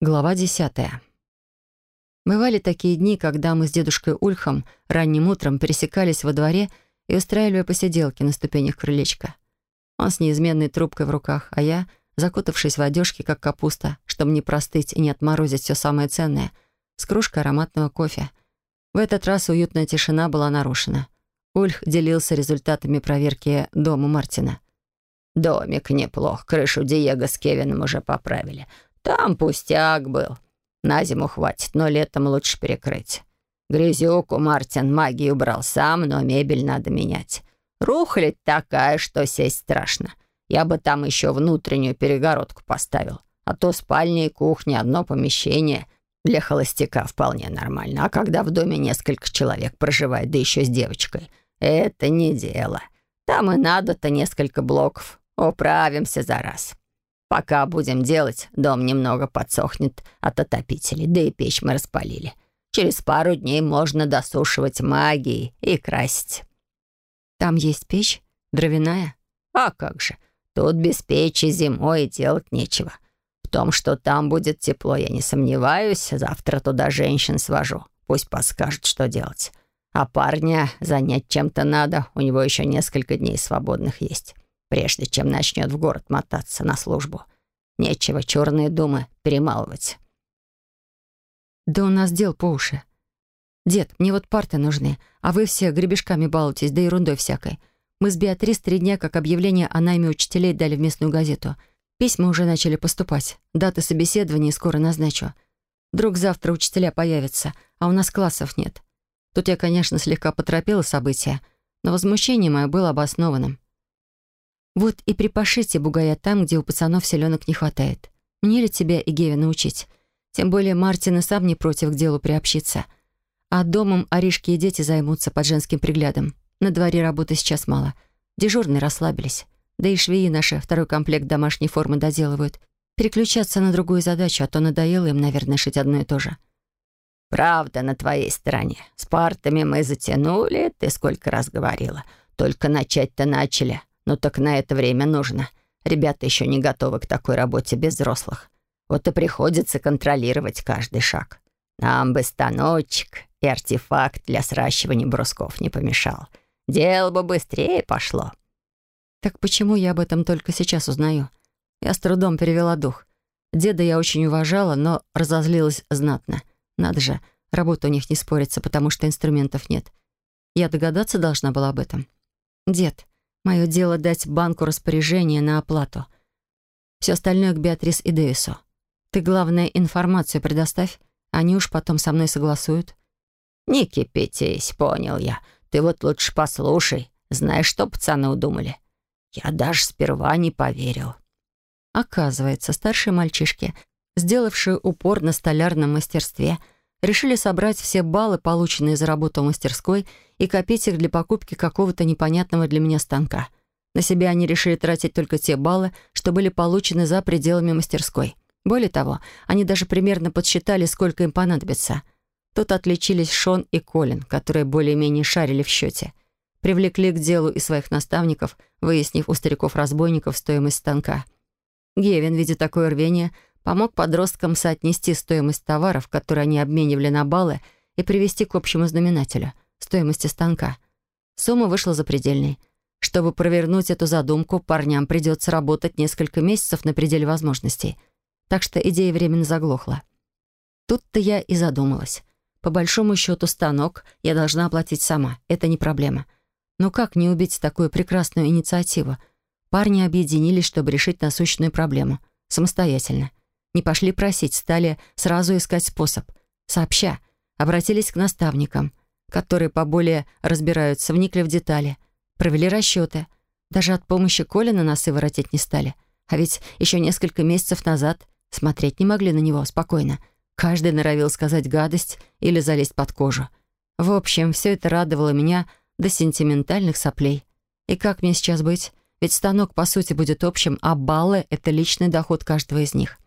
Глава десятая. Бывали такие дни, когда мы с дедушкой Ульхом ранним утром пересекались во дворе и устраивали посиделки на ступенях крылечка. Он с неизменной трубкой в руках, а я, закутавшись в одежки, как капуста, чтобы не простыть и не отморозить все самое ценное, с кружкой ароматного кофе. В этот раз уютная тишина была нарушена. Ульх делился результатами проверки дома Мартина. «Домик неплох, крышу Диего с Кевином уже поправили. Там пустяк был. На зиму хватит, но летом лучше перекрыть. Грязюку Мартин магии убрал сам, но мебель надо менять. Рухлядь такая, что сесть страшно. Я бы там еще внутреннюю перегородку поставил. А то спальня и кухня, одно помещение. Для холостяка вполне нормально. А когда в доме несколько человек проживает, да еще с девочкой, это не дело. Там и надо-то несколько блоков. Управимся за раз. Пока будем делать, дом немного подсохнет от отопителей, да и печь мы распалили. Через пару дней можно досушивать магией и красить. Там есть печь? Дровяная? А как же. Тут без печи зимой делать нечего. В том, что там будет тепло, я не сомневаюсь. Завтра туда женщин свожу. Пусть подскажут, что делать. А парня занять чем-то надо. У него еще несколько дней свободных есть прежде чем начнет в город мотаться на службу. Нечего черные думы перемалывать. Да у нас дел по уши. Дед, мне вот парты нужны, а вы все гребешками балуетесь, да ерундой всякой. Мы с Беатрис три дня, как объявление о найме учителей дали в местную газету. Письма уже начали поступать. Даты собеседования скоро назначу. Вдруг завтра учителя появятся, а у нас классов нет. Тут я, конечно, слегка поторопила события, но возмущение мое было обоснованным. Вот и припашите бугая там, где у пацанов селенок не хватает. Мне ли тебя и Гевина учить? Тем более Мартин и сам не против к делу приобщиться. А домом Аришки и дети займутся под женским приглядом. На дворе работы сейчас мало. Дежурные расслабились. Да и швеи наши второй комплект домашней формы доделывают. Переключаться на другую задачу, а то надоело им, наверное, шить одно и то же. «Правда на твоей стороне. С партами мы затянули, ты сколько раз говорила. Только начать-то начали. Ну так на это время нужно. Ребята еще не готовы к такой работе без взрослых. Вот и приходится контролировать каждый шаг. Нам бы станочек и артефакт для сращивания брусков не помешал. Дело бы быстрее пошло. Так почему я об этом только сейчас узнаю? Я с трудом перевела дух. Деда я очень уважала, но разозлилась знатно. Надо же, работа у них не спорится, потому что инструментов нет. Я догадаться должна была об этом. Дед, Мое дело дать банку распоряжение на оплату. Все остальное к Беатрис и Дэвису. Ты, главное, информацию предоставь, они уж потом со мной согласуют». «Не кипятись, понял я. Ты вот лучше послушай. Знаешь, что пацаны удумали? Я даже сперва не поверил». Оказывается, старшие мальчишки, сделавшие упор на столярном мастерстве — решили собрать все баллы, полученные за работу в мастерской, и копить их для покупки какого-то непонятного для меня станка. На себя они решили тратить только те баллы, что были получены за пределами мастерской. Более того, они даже примерно подсчитали, сколько им понадобится. Тут отличились Шон и Колин, которые более-менее шарили в счете. Привлекли к делу и своих наставников, выяснив у стариков-разбойников стоимость станка. Гевин, видя такое рвение, помог подросткам соотнести стоимость товаров, которые они обменивали на баллы, и привести к общему знаменателю — стоимости станка. Сумма вышла запредельной. Чтобы провернуть эту задумку, парням придется работать несколько месяцев на пределе возможностей. Так что идея временно заглохла. Тут-то я и задумалась. По большому счету, станок я должна оплатить сама. Это не проблема. Но как не убить такую прекрасную инициативу? Парни объединились, чтобы решить насущную проблему. Самостоятельно. Не пошли просить, стали сразу искать способ. Сообща, обратились к наставникам, которые поболее разбираются, вникли в детали, провели расчеты. Даже от помощи Колина носы воротить не стали. А ведь еще несколько месяцев назад смотреть не могли на него спокойно. Каждый норовил сказать гадость или залезть под кожу. В общем, все это радовало меня до сентиментальных соплей. И как мне сейчас быть? Ведь станок, по сути, будет общим, а баллы — это личный доход каждого из них.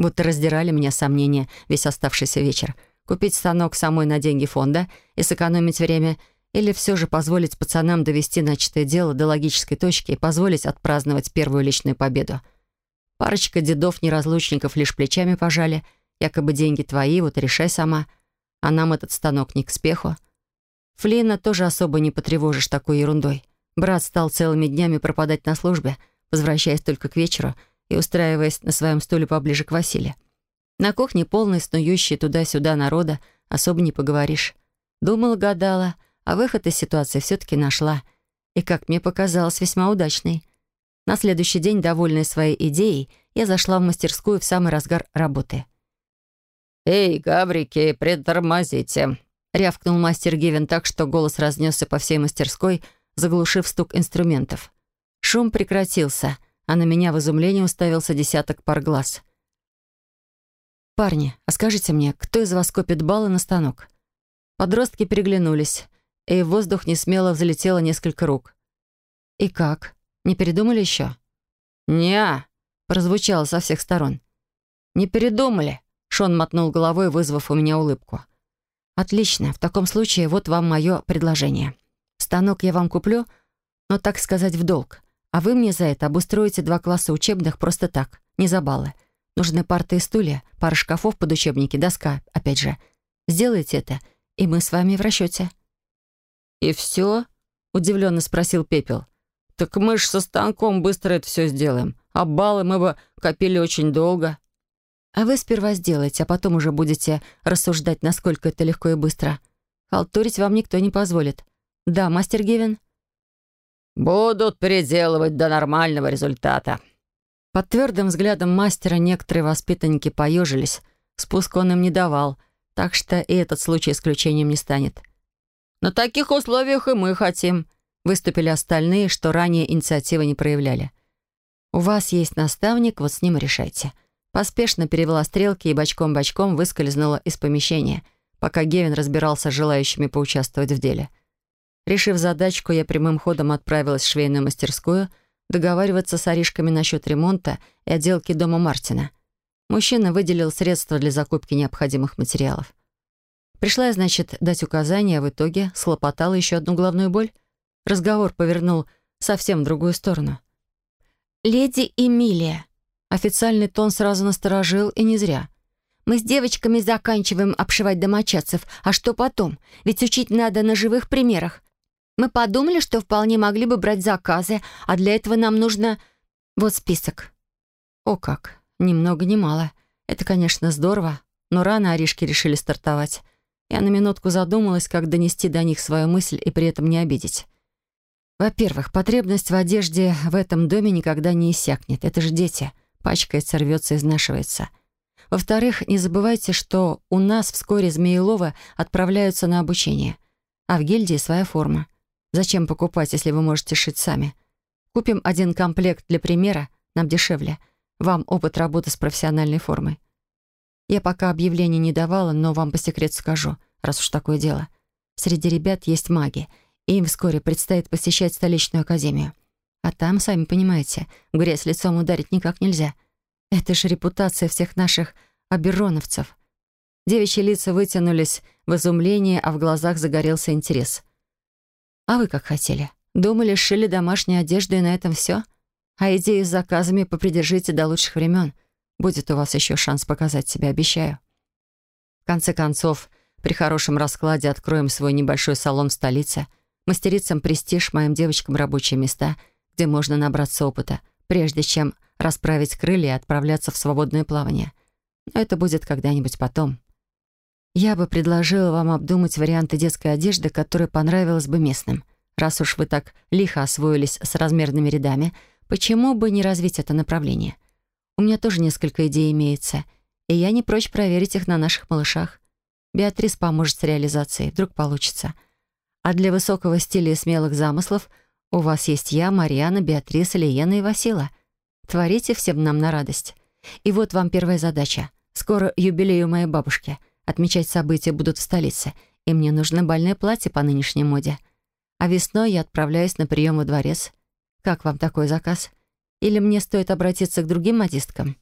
Будто раздирали меня сомнения весь оставшийся вечер. Купить станок самой на деньги фонда и сэкономить время или все же позволить пацанам довести начатое дело до логической точки и позволить отпраздновать первую личную победу. Парочка дедов-неразлучников лишь плечами пожали Якобы деньги твои, вот решай сама. А нам этот станок не к спеху. Флина тоже особо не потревожишь такой ерундой. Брат стал целыми днями пропадать на службе, возвращаясь только к вечеру и устраиваясь на своем стуле поближе к Василию. На кухне полной снующей туда-сюда народа особо не поговоришь. Думала, гадала, а выход из ситуации все-таки нашла. И, как мне показалось, весьма удачный. На следующий день, довольная своей идеей, я зашла в мастерскую в самый разгар работы. «Эй, гаврики, притормозите!» — рявкнул мастер Гивен так, что голос разнесся по всей мастерской, заглушив стук инструментов. Шум прекратился, а на меня в изумлении уставился десяток пар глаз. «Парни, а скажите мне, кто из вас копит баллы на станок?» Подростки переглянулись, и в воздух несмело взлетело несколько рук. «И как? Не передумали еще?» «Не-а», прозвучало со всех сторон. «Не передумали», — Шон мотнул головой, вызвав у меня улыбку. «Отлично. В таком случае вот вам мое предложение. Станок я вам куплю, но, так сказать, в долг. А вы мне за это обустроите два класса учебных просто так, не за баллы. Нужны парты и стулья, пара шкафов под учебники, доска, опять же. Сделайте это, и мы с вами в расчете». «И все?» — удивленно спросил Пепел. «Так мы ж со станком быстро это все сделаем, а баллы мы бы копили очень долго». А вы сперва сделайте, а потом уже будете рассуждать, насколько это легко и быстро. Халтурить вам никто не позволит. Да, мастер Гевин?» «Будут переделывать до нормального результата». Под твердым взглядом мастера некоторые воспитанники поежились. Спуск он им не давал, так что и этот случай исключением не станет. «На таких условиях и мы хотим», — выступили остальные, что ранее инициативы не проявляли. «У вас есть наставник, вот с ним решайте». Поспешно перевела стрелки и бочком-бочком выскользнула из помещения, пока Гевин разбирался с желающими поучаствовать в деле. Решив задачку, я прямым ходом отправилась в швейную мастерскую договариваться с Аришками насчет ремонта и отделки дома Мартина. Мужчина выделил средства для закупки необходимых материалов. Пришла я, значит, дать указания, а в итоге слопотала еще одну главную боль. Разговор повернул совсем в другую сторону. «Леди Эмилия», Официальный тон сразу насторожил, и не зря. «Мы с девочками заканчиваем обшивать домочадцев. А что потом? Ведь учить надо на живых примерах. Мы подумали, что вполне могли бы брать заказы, а для этого нам нужно... Вот список». О как! Ни много ни мало. Это, конечно, здорово, но рано Аришки решили стартовать. Я на минутку задумалась, как донести до них свою мысль и при этом не обидеть. Во-первых, потребность в одежде в этом доме никогда не иссякнет. Это же дети пачкается, рвется, изнашивается. Во-вторых, не забывайте, что у нас вскоре Змеелова отправляются на обучение, а в гильдии своя форма. Зачем покупать, если вы можете шить сами? Купим один комплект для примера, нам дешевле. Вам опыт работы с профессиональной формой. Я пока объявлений не давала, но вам по секрету скажу, раз уж такое дело. Среди ребят есть маги, и им вскоре предстоит посещать столичную академию. А там, сами понимаете, в грязь лицом ударить никак нельзя. Это же репутация всех наших обероновцев. Девичьи лица вытянулись в изумлении, а в глазах загорелся интерес. «А вы как хотели? Думали, шили домашнюю одежду и на этом все? А идею с заказами попридержите до лучших времен. Будет у вас еще шанс показать себя, обещаю». В конце концов, при хорошем раскладе откроем свой небольшой салон в столице, мастерицам престиж, моим девочкам рабочие места — где можно набраться опыта, прежде чем расправить крылья и отправляться в свободное плавание. Но это будет когда-нибудь потом. Я бы предложила вам обдумать варианты детской одежды, которая понравилась бы местным. Раз уж вы так лихо освоились с размерными рядами, почему бы не развить это направление? У меня тоже несколько идей имеется, и я не прочь проверить их на наших малышах. Беатрис поможет с реализацией, вдруг получится. А для высокого стиля и смелых замыслов у вас есть я, Марьяна, Беатриса, Лиена и Васила. Творите всем нам на радость. И вот вам первая задача. Скоро юбилей у моей бабушки. Отмечать события будут в столице, и мне нужно бальное платье по нынешней моде. А весной я отправляюсь на прием во дворец. Как вам такой заказ? Или мне стоит обратиться к другим модисткам?»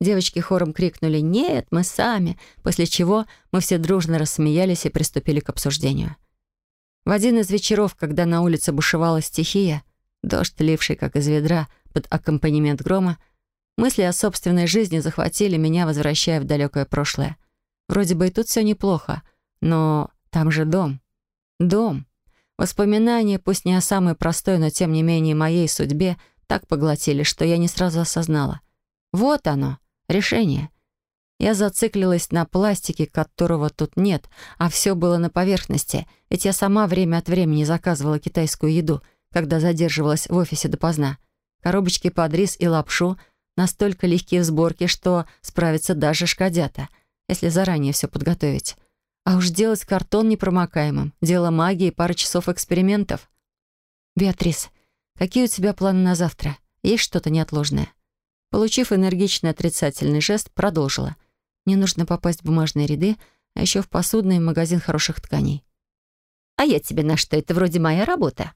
Девочки хором крикнули «Нет, мы сами», после чего мы все дружно рассмеялись и приступили к обсуждению. В один из вечеров, когда на улице бушевала стихия, дождь, ливший как из ведра под аккомпанемент грома, Мысли о собственной жизни захватили меня, возвращая в далекое прошлое. Вроде бы и тут все неплохо, но там же дом. Дом. Воспоминания, пусть не о самой простой, но тем не менее моей судьбе, так поглотили, что я не сразу осознала. Вот оно, решение. Я зациклилась на пластике, которого тут нет, а все было на поверхности, ведь я сама время от времени заказывала китайскую еду, когда задерживалась в офисе допоздна. Коробочки под рис и лапшу настолько легкие в сборке, что справятся даже шкодята, если заранее все подготовить. А уж делать картон непромокаемым — дело магии и пара часов экспериментов. «Беатрис, какие у тебя планы на завтра? Есть что-то неотложное?» Получив энергичный отрицательный жест, продолжила. Мне нужно попасть в бумажные ряды, а еще в посудный магазин хороших тканей. «А я тебе на что? Это вроде моя работа».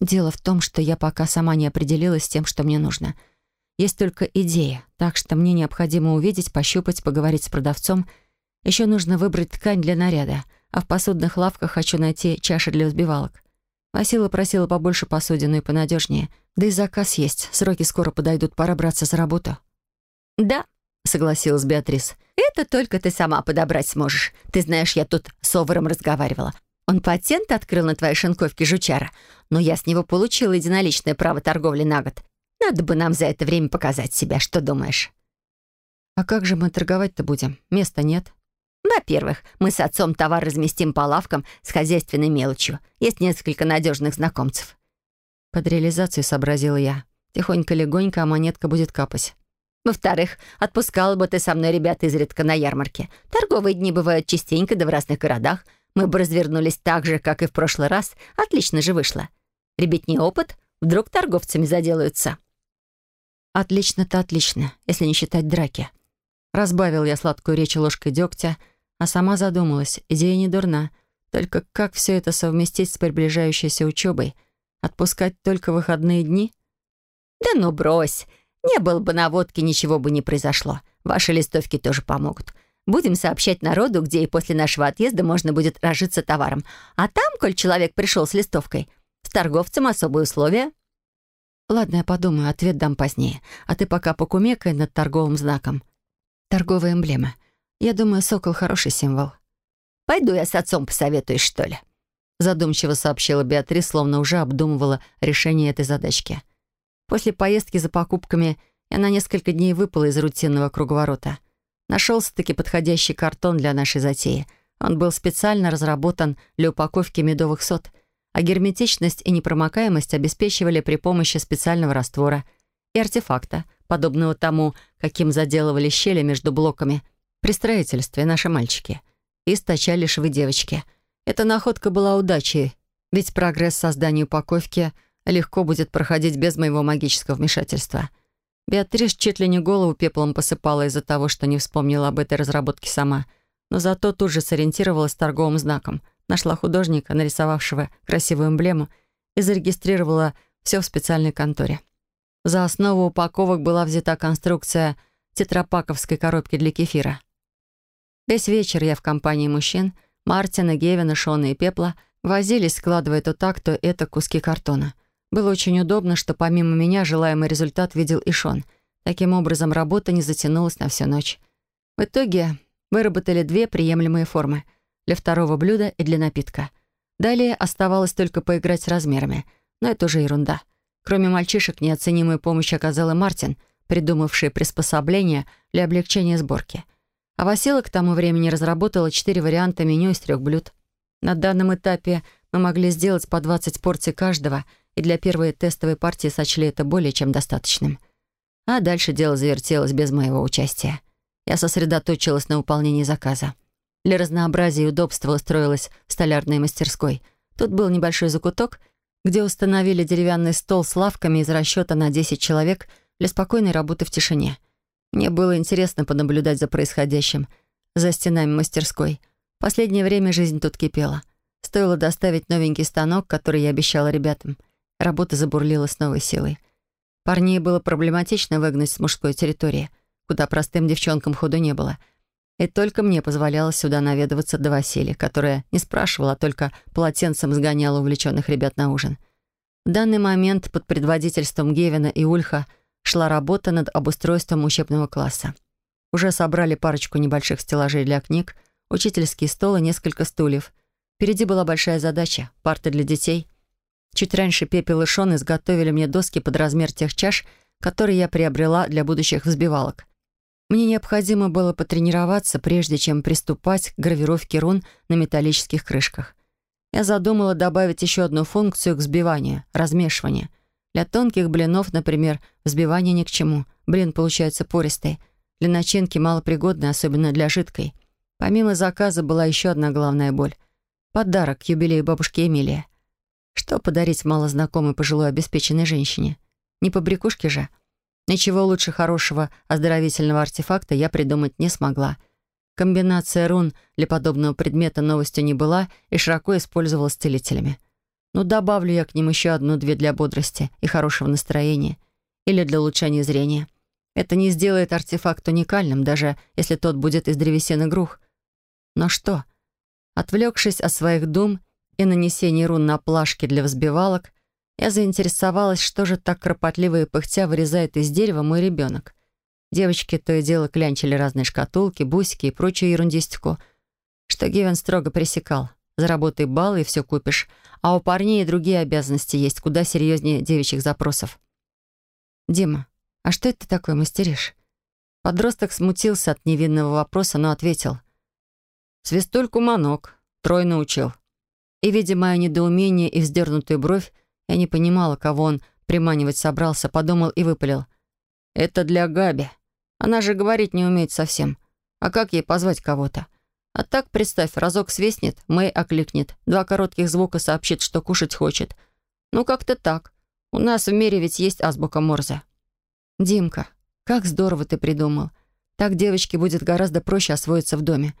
Дело в том, что я пока сама не определилась с тем, что мне нужно. Есть только идея, так что мне необходимо увидеть, пощупать, поговорить с продавцом. Еще нужно выбрать ткань для наряда, а в посудных лавках хочу найти чаши для взбивалок. Васила просила побольше посудину и понадежнее. Да и заказ есть, сроки скоро подойдут, пора браться за работу. «Да», — согласилась Беатрис. «Это только ты сама подобрать сможешь. Ты знаешь, я тут с Оваром разговаривала. Он патент открыл на твоей шинковке жучара, но я с него получила единоличное право торговли на год. Надо бы нам за это время показать себя, что думаешь?» «А как же мы торговать-то будем? Места нет». «Во-первых, мы с отцом товар разместим по лавкам с хозяйственной мелочью. Есть несколько надежных знакомцев». Под реализацию сообразила я. Тихонько-легонько, а монетка будет капать. Во-вторых, отпускала бы ты со мной ребят изредка на ярмарке. Торговые дни бывают частенько, да в разных городах. Мы бы развернулись так же, как и в прошлый раз. Отлично же вышло. Ребятни опыт, вдруг торговцами заделаются. Отлично-то отлично, если не считать драки. Разбавил я сладкую речь ложкой дегтя, а сама задумалась. Идея не дурна. Только как все это совместить с приближающейся учебой? Отпускать только выходные дни? Да ну брось. Не было бы наводки, ничего бы не произошло. Ваши листовки тоже помогут. Будем сообщать народу, где и после нашего отъезда можно будет разжиться товаром. А там, коль человек пришел с листовкой, с торговцем особые условия. Ладно, я подумаю, ответ дам позднее. А ты пока покумекай над торговым знаком. Торговая эмблема. Я думаю, сокол — хороший символ. Пойду я с отцом посоветуюсь, что ли. Задумчиво сообщила Беатрис, словно уже обдумывала решение этой задачки. — После поездки за покупками я на несколько дней выпала из рутинного круговорота. Нашелся-таки подходящий картон для нашей затеи. Он был специально разработан для упаковки медовых сот, а герметичность и непромокаемость обеспечивали при помощи специального раствора и артефакта, подобного тому, каким заделывали щели между блоками при строительстве наши мальчики. И источали швы девочки. Эта находка была удачей, ведь прогресс создания упаковки — легко будет проходить без моего магического вмешательства. Беатрис чуть ли не голову пеплом посыпала из-за того, что не вспомнила об этой разработке сама, но зато тут же сориентировалась торговым знаком, нашла художника, нарисовавшего красивую эмблему, и зарегистрировала все в специальной конторе. За основу упаковок была взята конструкция тетрапаковской коробки для кефира. Весь вечер я в компании мужчин, Мартина, Гевина, Шона и Пепла, возились, складывая то так, то это куски картона — было очень удобно, что помимо меня желаемый результат видел и Шон. Таким образом, работа не затянулась на всю ночь. В итоге выработали две приемлемые формы — для второго блюда и для напитка. Далее оставалось только поиграть с размерами, но это уже ерунда. Кроме мальчишек, неоценимую помощь оказал и Мартин, придумавший приспособление для облегчения сборки. А Васила к тому времени разработала четыре варианта меню из трех блюд. На данном этапе мы могли сделать по 20 порций каждого — и для первой тестовой партии сочли это более чем достаточным. А дальше дело завертелось без моего участия. Я сосредоточилась на выполнении заказа. Для разнообразия и удобства устроилась в столярной мастерской. Тут был небольшой закуток, где установили деревянный стол с лавками из расчета на 10 человек для спокойной работы в тишине. Мне было интересно понаблюдать за происходящим за стенами мастерской. Последнее время жизнь тут кипела. Стоило доставить новенький станок, который я обещала ребятам — Работа забурлила с новой силой. Парней было проблематично выгнать с мужской территории, куда простым девчонкам ходу не было. И только мне позволялось сюда наведываться до Василия, которая не спрашивала, а только полотенцем сгоняла увлеченных ребят на ужин. В данный момент под предводительством Гевина и Ульха шла работа над обустройством учебного класса. Уже собрали парочку небольших стеллажей для книг, учительский стол и несколько стульев. Впереди была большая задача — парты для детей. Чуть раньше Пепел и Шон изготовили мне доски под размер тех чаш, которые я приобрела для будущих взбивалок. Мне необходимо было потренироваться, прежде чем приступать к гравировке рун на металлических крышках. Я задумала добавить еще одну функцию к взбиванию — размешивание. Для тонких блинов, например, взбивание ни к чему. Блин получается пористый. Для начинки малопригодный, особенно для жидкой. Помимо заказа была еще одна главная боль. Подарок к юбилею бабушки Эмилии. Что подарить малознакомой пожилой обеспеченной женщине? Не по брякушке же — Ничего лучше хорошего оздоровительного артефакта я придумать не смогла. Комбинация рун для подобного предмета новостью не была и широко использовалась целителями. Но ну, добавлю я к ним еще одну-две для бодрости и хорошего настроения. Или для улучшения зрения. Это не сделает артефакт уникальным, даже если тот будет из древесины грух. Но что? Отвлекшись от своих дум и нанесения рун на плашки для взбивалок, я заинтересовалась, что же так кропотливо и пыхтя вырезает из дерева мой ребенок. Девочки то и дело клянчили разные шкатулки, бусики и прочую ерундистику, что Гевин строго пресекал. Заработай баллы и все купишь. А у парней и другие обязанности есть, куда серьезнее девичьих запросов. «Дима, а что это ты такое мастеришь?» Подросток смутился от невинного вопроса, но ответил. «Свистульку манок. Трой научил». И, видя мое недоумение и вздернутую бровь, я не понимала, кого он приманивать собрался, подумал и выпалил. «Это для Габи. Она же говорить не умеет совсем. А как ей позвать кого-то? А так, представь, разок свистнет, Мэй окликнет, два коротких звука сообщит, что кушать хочет. Ну, как-то так. У нас в мире ведь есть азбука Морзе». «Димка, как здорово ты придумал. Так девочке будет гораздо проще освоиться в доме.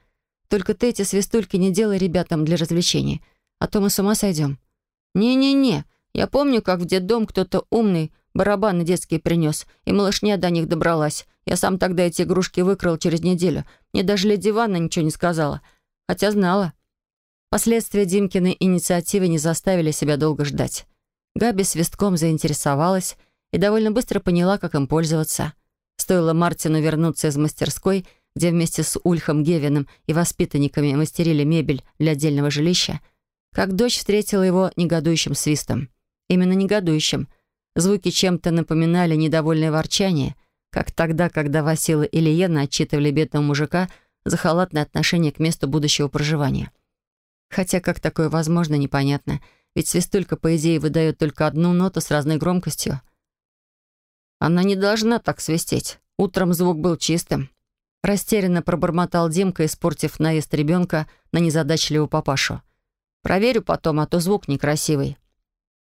Только ты эти свистульки не делай ребятам для развлечений, а то мы с ума сойдем». «Не-не-не, я помню, как в детдом кто-то умный барабаны детские принес, и малышня до них добралась. Я сам тогда эти игрушки выкрал через неделю. Мне даже леди Ванна ничего не сказала. Хотя знала. Последствия Димкиной инициативы не заставили себя долго ждать. Габи свистком заинтересовалась и довольно быстро поняла, как им пользоваться. Стоило Мартину вернуться из мастерской, где вместе с Ульхом Гевином и воспитанниками мастерили мебель для отдельного жилища, как дочь встретила его негодующим свистом. Именно негодующим. Звуки чем-то напоминали недовольное ворчание, как тогда, когда Васила и Лиена отчитывали бедного мужика за халатное отношение к месту будущего проживания. Хотя как такое возможно, непонятно, ведь свистулька, по идее, выдает только одну ноту с разной громкостью. Она не должна так свистеть. Утром звук был чистым. Растерянно пробормотал Димка, испортив наезд ребенка на незадачливого папашу. «Проверю потом, а то звук некрасивый».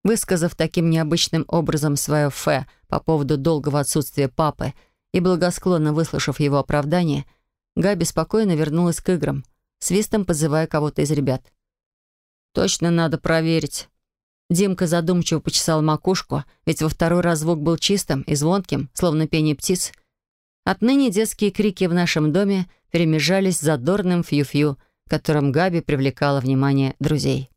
Высказав таким необычным образом свое «фе» по поводу долгого отсутствия папы и благосклонно выслушав его оправдание, Габи спокойно вернулась к играм, свистом подзывая кого-то из ребят. «Точно надо проверить». Димка задумчиво почесал макушку, ведь во второй раз звук был чистым и звонким, словно пение птиц. Отныне детские крики в нашем доме перемежались задорным фью-фью, которым Габи привлекала внимание друзей.